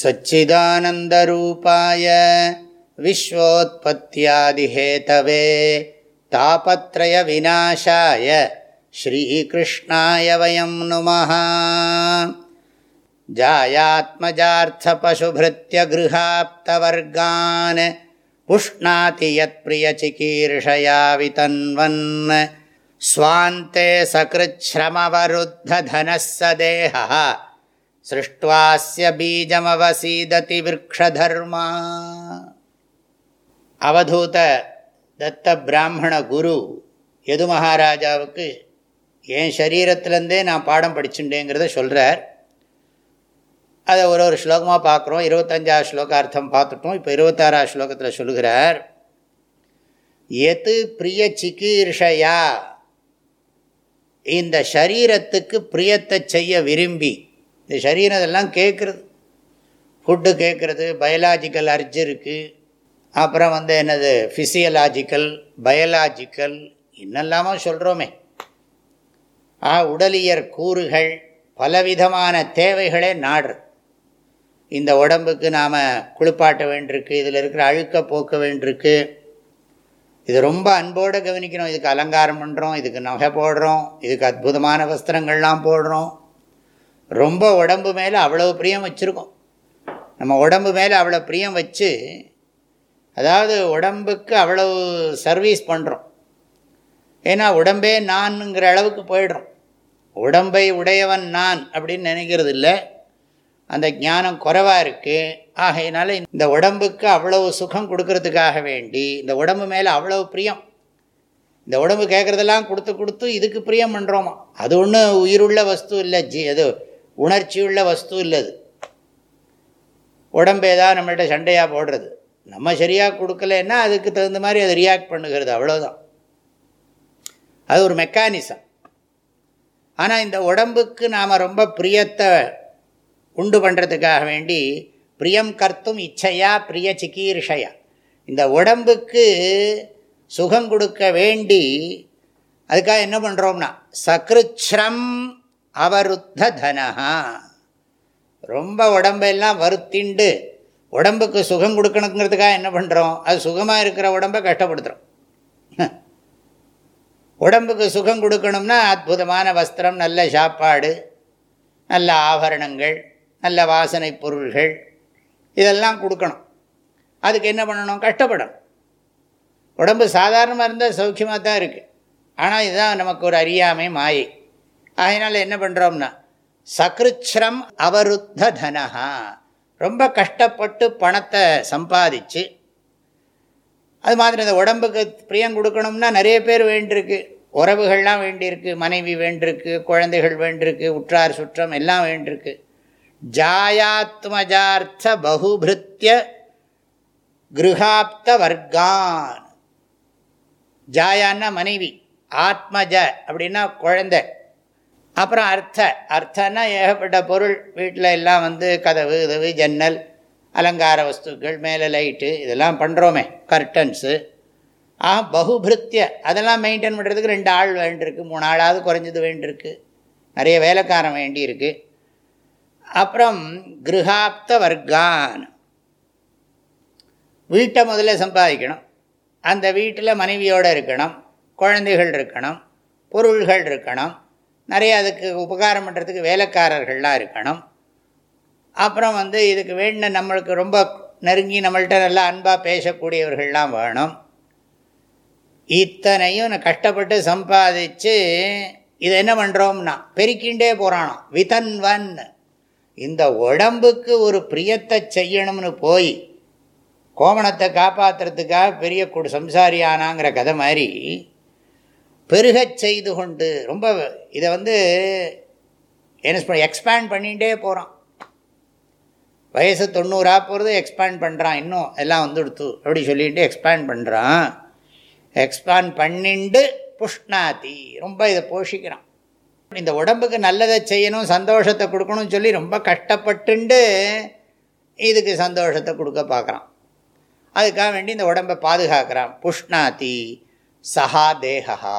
सच्चिदानन्दरूपाय विश्वोत्पत्त्यादिहेतवे तापत्रयविनाशाय श्रीकृष्णाय वयं नुमः जायात्मजार्थपशुभृत्यगृहाप्तवर्गान् पुष्णाति यत्प्रियचिकीर्षया वितन्वन् स्वान्ते सकृच्छ्रमवरुद्धधनः स देहः சிருஷ்டுவாஸ்ய பீஜமவசீததி விரக்ஷதர்மா அவதூத தத்த பிராமண குரு எது மகாராஜாவுக்கு என் சரீரத்திலேருந்தே நான் பாடம் படிச்சுட்டேங்கிறத சொல்கிறார் அதை ஒரு ஒரு ஸ்லோகமாக பார்க்குறோம் இருபத்தஞ்சாவது ஸ்லோகார்த்தம் பார்த்துட்டோம் இப்போ இருபத்தாறாவது ஸ்லோகத்தில் சொல்கிறார் எது பிரிய சிகீர்ஷையா இந்த சரீரத்துக்கு பிரியத்தை செய்ய விரும்பி இந்த சரீரம் இதெல்லாம் கேட்குறது ஃபுட்டு கேட்குறது பயாலாஜிக்கல் அர்ஜ் இருக்குது அப்புறம் வந்து என்னது ஃபிசியலாஜிக்கல் பயாலாஜிக்கல் இன்னெல்லாமோ சொல்கிறோமே ஆ உடலியற் கூறுகள் பலவிதமான தேவைகளே நாடு இந்த உடம்புக்கு நாம் குளிப்பாட்ட வேண்டியிருக்கு இதில் இருக்கிற அழுக்க போக்க வேண்டியிருக்கு. இது ரொம்ப அன்போடு கவனிக்கணும். இதுக்கு அலங்காரம் பண்ணுறோம் இதுக்கு நகை போடுறோம் இதுக்கு அற்புதமான வஸ்திரங்கள்லாம் போடுறோம். ரொம்ப உடம்பு மேலே அவ்வளோ பிரியம் வச்சுருக்கோம். நம்ம உடம்பு மேலே அவ்வளோ பிரியம் வச்சு அதாவது உடம்புக்கு அவ்வளவு சர்வீஸ் பண்ணுறோம் ஏன்னா உடம்பே நான்ங்கிற அளவுக்கு போயிடுறோம். உடம்பை உடையவன் நான் அப்படின்னு நினைக்கிறது இல்லை. அந்த ஞானம் குறைவாக இருக்குது ஆகையினால இந்த உடம்புக்கு அவ்வளவு சுகம் கொடுக்கறதுக்காக வேண்டி இந்த உடம்பு மேலே அவ்வளவு பிரியம். இந்த உடம்பு கேட்குறதெல்லாம் கொடுத்து கொடுத்து இதுக்கு பிரியம் பண்ணுறோமா அது ஒன்றும் உயிருள்ள வஸ்து இல்லை ஜி அது உணர்ச்சியுள்ள வஸ்து இல்லது. உடம்பே தான் நம்மள்கிட்ட சண்டையாக போடுறது. நம்ம சரியாக கொடுக்கலன்னா அதுக்கு தகுந்த மாதிரி அது ரியாக்ட் பண்ணுகிறது அவ்வளோதான் அது ஒரு மெக்கானிசம் ஆனால் இந்த உடம்புக்கு நாம் ரொம்ப பிரியத்தை உண்டு பண்ணுறதுக்காக வேண்டி பிரியம் கர்த்தும் இச்சையா பிரிய சிக்கீர்ஷையா இந்த உடம்புக்கு சுகம் கொடுக்க வேண்டி அதுக்காக என்ன பண்ணுறோம்னா சக்ருச்ரம் அவருத்த தனஹா ரொம்ப உடம்பெல்லாம் வருத்திண்டு. உடம்புக்கு சுகம் கொடுக்கணுங்கிறதுக்காக என்ன பண்ணுறோம் அது சுகமாக இருக்கிற உடம்பை கஷ்டப்படுத்துகிறோம் உடம்புக்கு சுகம் கொடுக்கணும்னா அற்புதமான வஸ்திரம் நல்ல சாப்பாடு நல்ல ஆபரணங்கள் நல்ல வாசனை பொருள்கள் இதெல்லாம் கொடுக்கணும். அதுக்கு என்ன பண்ணணும்? கஷ்டப்படணும். உடம்பு சாதாரணமாக இருந்தால் சௌக்கியமாக தான் இருக்குது ஆனால் இதுதான் நமக்கு ஒரு அறியாமை மாயை. அதனால் என்ன பண்ணுறோம்னா சக்ருச்ரம் அவருத்த தனஹா ரொம்ப கஷ்டப்பட்டு பணத்தை சம்பாதிச்சு அது மாதிரி இந்த உடம்புக்கு பிரியம் கொடுக்கணும்னா நிறைய பேர் வேண்டியிருக்கு. உறவுகள்லாம் வேண்டியிருக்கு மனைவி வேண்டியிருக்கு குழந்தைகள் வேண்டியிருக்கு உற்றார் சுற்றம் எல்லாம் வேண்டியிருக்கு. ஜாயாத்மஜார்த்த பகுபிருத்திய கிருஹாப்த வர்க்கான் ஜாயான்னா மனைவி ஆத்மஜ அப்படின்னா குழந்தை. அப்புறம் அர்த்த. அர்த்தன்னா ஏகப்பட்ட பொருள். வீட்டில் எல்லாம் வந்து கதவு உதவு ஜன்னல் அலங்கார வஸ்துக்கள் மேலே லைட்டு இதெல்லாம் பண்ணுறோமே கர்டன்ஸு ஆ பகுபிருத்திய. அதெல்லாம் மெயின்டைன் பண்ணுறதுக்கு ரெண்டு ஆள் வேண்டியிருக்கு. மூணு ஆளாவது குறைஞ்சது வேண்டியிருக்கு. நிறைய வேலைக்காரன் வேண்டியிருக்கு. அப்புறம் கிருஹாப்த வர்க்கான். வீட்டை முதல்ல சம்பாதிக்கணும். அந்த வீட்டில் மனைவியோடு இருக்கணும். குழந்தைகள் இருக்கணும். பொருள்கள் இருக்கணும். நிறைய அதுக்கு உபகாரம் பண்ணுறதுக்கு வேலைக்காரர்கள்லாம் இருக்கணும். அப்புறம் வந்து இதுக்கு வேண்டின நம்மளுக்கு ரொம்ப நெருங்கி நம்மள்கிட்ட நல்லா அன்பாக பேசக்கூடியவர்கள்லாம் வேணும். இத்தனையும் நான் கஷ்டப்பட்டு சம்பாதிச்சு இதை என்ன பண்ணுறோம்னா பெருக்கிண்டே போகிறானோ விதன்வன் இந்த உடம்புக்கு ஒரு பிரியத்தை செய்யணும்னு போய் கோமணத்தை காப்பாற்றுறதுக்காக பெரிய கு சம்சாரி ஆனாங்கிற கதை மாதிரி பெருகச் செய்து கொண்டு ரொம்ப இதை வந்து என்ன எக்ஸ்பேண்ட் பண்ணிகிட்டே போகிறான் வயசு தொண்ணூறாக போகிறது எக்ஸ்பேண்ட் பண்ணுறான் இன்னும் எல்லாம் வந்துடுத்து அப்படி சொல்லிட்டு எக்ஸ்பேண்ட் பண்ணுறான் எக்ஸ்பேண்ட் பண்ணிண்டு புஷ்ணாதி ரொம்ப இதை போஷிக்கிறான். இந்த உடம்புக்கு நல்லதை செய்யணும் சந்தோஷத்தை கொடுக்கணும்னு சொல்லி ரொம்ப கஷ்டப்பட்டுண்டு இதுக்கு சந்தோஷத்தை கொடுக்க பார்க்குறான். அதுக்காக வேண்டி இந்த உடம்பை பாதுகாக்கிறான். புஷ்ணாதி. சஹா தேகா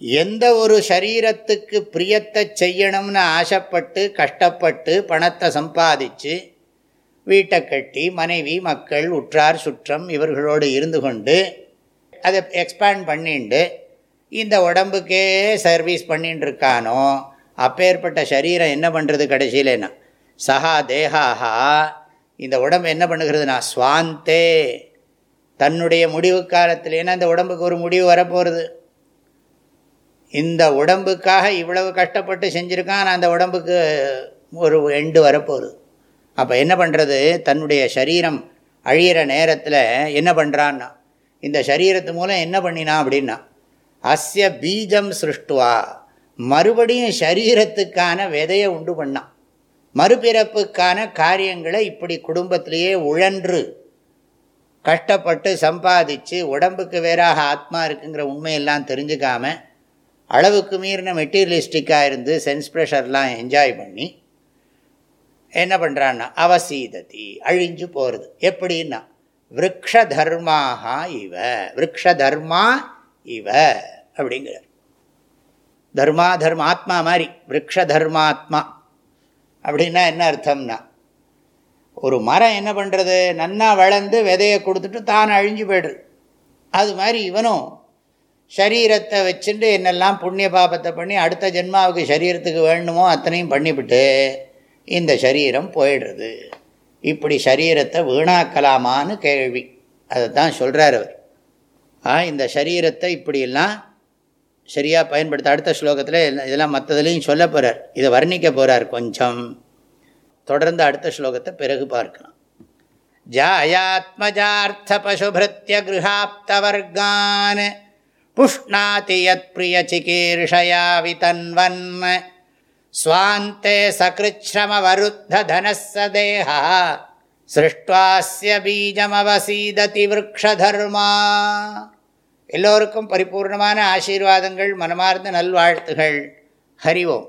எந்த ஒரு சரீரத்துக்கு பிரியத்தை செய்யணும்னு ஆசைப்பட்டு கஷ்டப்பட்டு பணத்தை சம்பாதிச்சு வீட்டை கட்டி மனைவி மக்கள் உற்றார் சுற்றம் இவர்களோடு இருந்து கொண்டு அதை எக்ஸ்பேண்ட் பண்ணிண்டு இந்த உடம்புக்கே சர்வீஸ் பண்ணிட்டு இருக்கானோ அப்பேற்பட்ட சரீரம் என்ன பண்ணுறது கடைசியிலேனா? சஹா தேகாகா இந்த உடம்பு என்ன பண்ணுகிறதுனா ஸ்வாந்தே. தன்னுடைய முடிவு காலத்தில் ஏன்னா இந்த உடம்புக்கு ஒரு முடிவு வரப்போகிறது இந்த உடம்புக்காக இவ்வளவு கஷ்டப்பட்டு செஞ்சுருக்கான் அந்த உடம்புக்கு ஒரு எண்டு வரப்போகுது. அப்போ என்ன பண்ணுறது தன்னுடைய சரீரம் அழியிற நேரத்தில் என்ன பண்ணுறான்னா இந்த சரீரத்து மூலம் என்ன பண்ணினான் அப்படின்னா அஸ்ய பீஜம் சிருஷ்டுவா. மறுபடியும் சரீரத்துக்கான விதையை உண்டு பண்ணான். மறுபிறப்புக்கான காரியங்களை இப்படி குடும்பத்திலேயே உழன்று கஷ்டப்பட்டு சம்பாதிச்சு உடம்புக்கு வேறாக ஆத்மா இருக்குங்கிற உண்மையெல்லாம் தெரிஞ்சுக்காம அளவுக்கு மீறின மெட்டீரியலிஸ்டிக்காக இருந்து சென்ஸ் ப்ரெஷர்லாம் என்ஜாய் பண்ணி என்ன பண்ணுறான்னா அவசீததி அழிஞ்சு போகிறது எப்படின்னா விரக்ஷ தர்மாக இவ விரக்ஷ தர்மா இவ அப்படிங்கிறார். தர்மா தர்ம ஆத்மா மாதிரி விரக்ஷ தர்மாத்மா அப்படின்னா என்ன அர்த்தம்னா ஒரு மரம் என்ன பண்ணுறது நன்னா வளர்ந்து விதையை கொடுத்துட்டு தான் அழிஞ்சு போய்டுது. அது மாதிரி இவனும் சரீரத்தை வச்சுட்டு என்னெல்லாம் புண்ணிய பாபத்தை பண்ணி அடுத்த ஜென்மாவுக்கு சரீரத்துக்கு வேணுமோ அத்தனையும் பண்ணிவிட்டு இந்த சரீரம் போயிடுறது. இப்படி சரீரத்தை வீணாக்கலாமான்னு கேள்வி. அதை தான் சொல்கிறார் அவர். ஆ இந்த சரீரத்தை இப்படியெல்லாம் சரியாக பயன்படுத்த அடுத்த ஸ்லோகத்தில் இதெல்லாம் மற்றதுலேயும் சொல்ல போகிறார் இதை வர்ணிக்க போகிறார் கொஞ்சம். தொடர்ந்து அடுத்த ஸ்லோகத்தை பிறகு பார்க்கலாம். ஜாயாத்மஜார்த்த பசுபிருத்திய கிருஹாப்தவர்கான் புஷ்ணாதி யத் பிரிய சிகீர்ஷயா விதன்வன் ஸ்வாந்தே சகிருச்ரமவருத்த தனச தேகா சிருஷ்டுவாஸ்ய பீஜமவசீததி விரக்ஷர்மா எல்லோருக்கும் பரிபூர்ணமான ஆசீர்வாதங்கள் மனமார்ந்த நல்வாழ்த்துகள் ஹரிவோம்